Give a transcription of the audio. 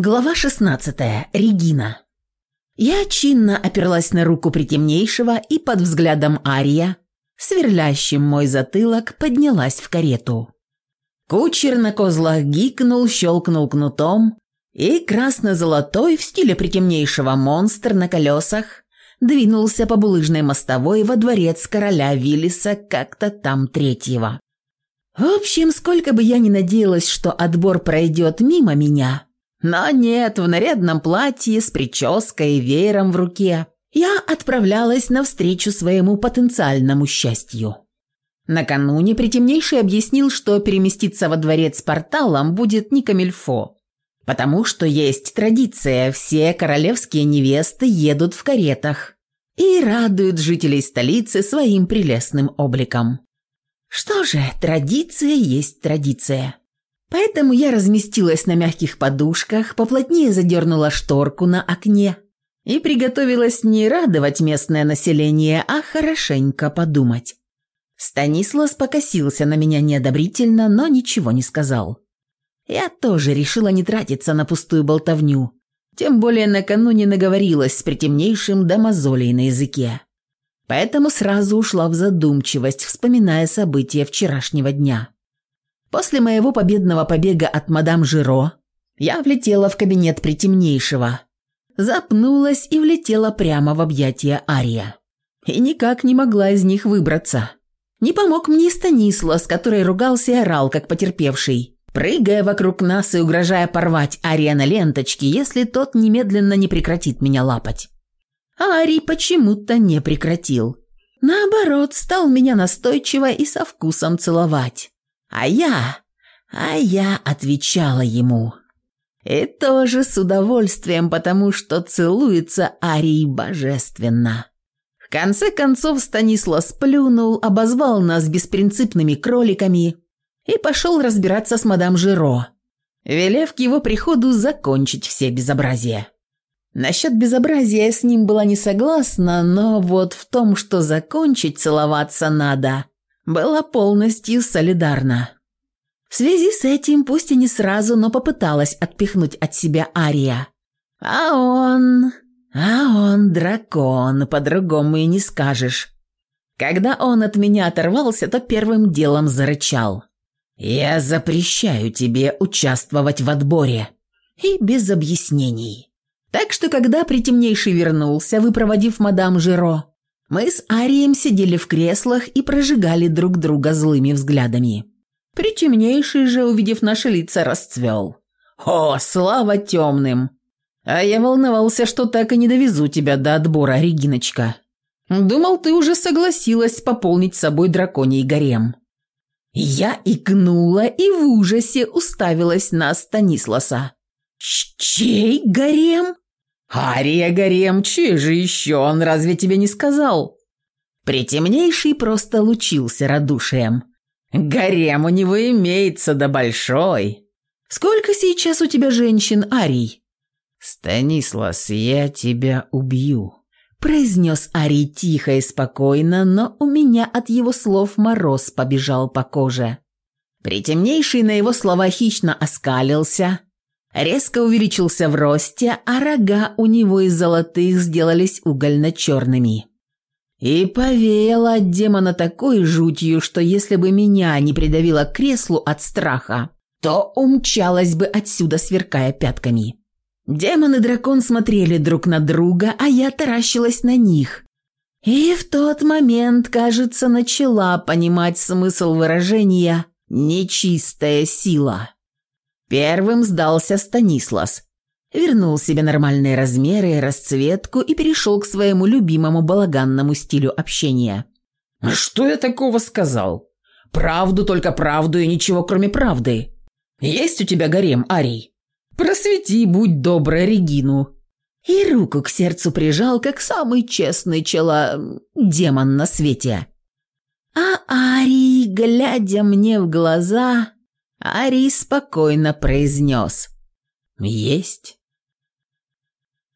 Глава 16. Регина. Я чинно оперлась на руку притемнейшего и под взглядом Ария, сверлящим мой затылок, поднялась в карету. Кучер на козлах гикнул, щелкнул кнутом, и красно-золотой в стиле притемнейшего монстр на колесах двинулся по булыжной мостовой во дворец короля Виллиса как-то там третьего. В общем, сколько бы я ни надеялась, что отбор пройдет мимо меня – но нет, в нарядном платье, с прической и веером в руке я отправлялась навстречу своему потенциальному счастью. Накануне Притемнейший объяснил, что переместиться во дворец порталом будет не камильфо, потому что есть традиция, все королевские невесты едут в каретах и радуют жителей столицы своим прелестным обликом. Что же, традиция есть традиция. Поэтому я разместилась на мягких подушках, поплотнее задернула шторку на окне и приготовилась не радовать местное население, а хорошенько подумать. Станислав покосился на меня неодобрительно, но ничего не сказал. Я тоже решила не тратиться на пустую болтовню, тем более накануне наговорилась с притемнейшим до мозолей на языке. Поэтому сразу ушла в задумчивость, вспоминая события вчерашнего дня. После моего победного побега от мадам Жиро я влетела в кабинет притемнейшего. Запнулась и влетела прямо в объятия Ария. И никак не могла из них выбраться. Не помог мне Станислав, с которой ругался и орал, как потерпевший, прыгая вокруг нас и угрожая порвать Ария на ленточки, если тот немедленно не прекратит меня лапать. А Арий почему-то не прекратил. Наоборот, стал меня настойчиво и со вкусом целовать. А я... А я отвечала ему. И тоже с удовольствием, потому что целуется Арий божественно. В конце концов Станислав сплюнул, обозвал нас беспринципными кроликами и пошел разбираться с мадам Жиро, велев к его приходу закончить все безобразия. Насчет безобразия я с ним была не согласна, но вот в том, что закончить целоваться надо – была полностью солидарна. В связи с этим, пусть и не сразу, но попыталась отпихнуть от себя Ария. А он... А он дракон, по-другому и не скажешь. Когда он от меня оторвался, то первым делом зарычал. «Я запрещаю тебе участвовать в отборе». И без объяснений. Так что, когда притемнейший вернулся, выпроводив мадам Жиро, мы с Арием сидели в креслах и прожигали друг друга злыми взглядами. Причемнейший же, увидев наши лица, расцвел. «О, слава темным!» «А я волновался, что так и не довезу тебя до отбора, Региночка. Думал, ты уже согласилась пополнить собой драконий гарем». Я икнула и в ужасе уставилась на Станисласа. «Чей гарем?» «Ария Гарем, чей же еще? Он разве тебе не сказал?» Притемнейший просто лучился радушием. «Гарем у него имеется, да большой!» «Сколько сейчас у тебя женщин, Арий?» «Станислас, я тебя убью», – произнес Арий тихо и спокойно, но у меня от его слов мороз побежал по коже. Притемнейший на его слова хищно оскалился – резко увеличился в росте, а рога у него из золотых сделались угольно-черными. И повеяло от демона такой жутью, что если бы меня не придавило к креслу от страха, то умчалась бы отсюда, сверкая пятками. Демон и дракон смотрели друг на друга, а я таращилась на них. И в тот момент, кажется, начала понимать смысл выражения «нечистая сила». Первым сдался Станислас. Вернул себе нормальные размеры, расцветку и перешел к своему любимому балаганному стилю общения. «А «Что я такого сказал? Правду, только правду и ничего, кроме правды. Есть у тебя гарем, Арий? Просвети, будь добра, Регину». И руку к сердцу прижал, как самый честный чела... демон на свете. А Арий, глядя мне в глаза, Арий спокойно произнес. «Есть».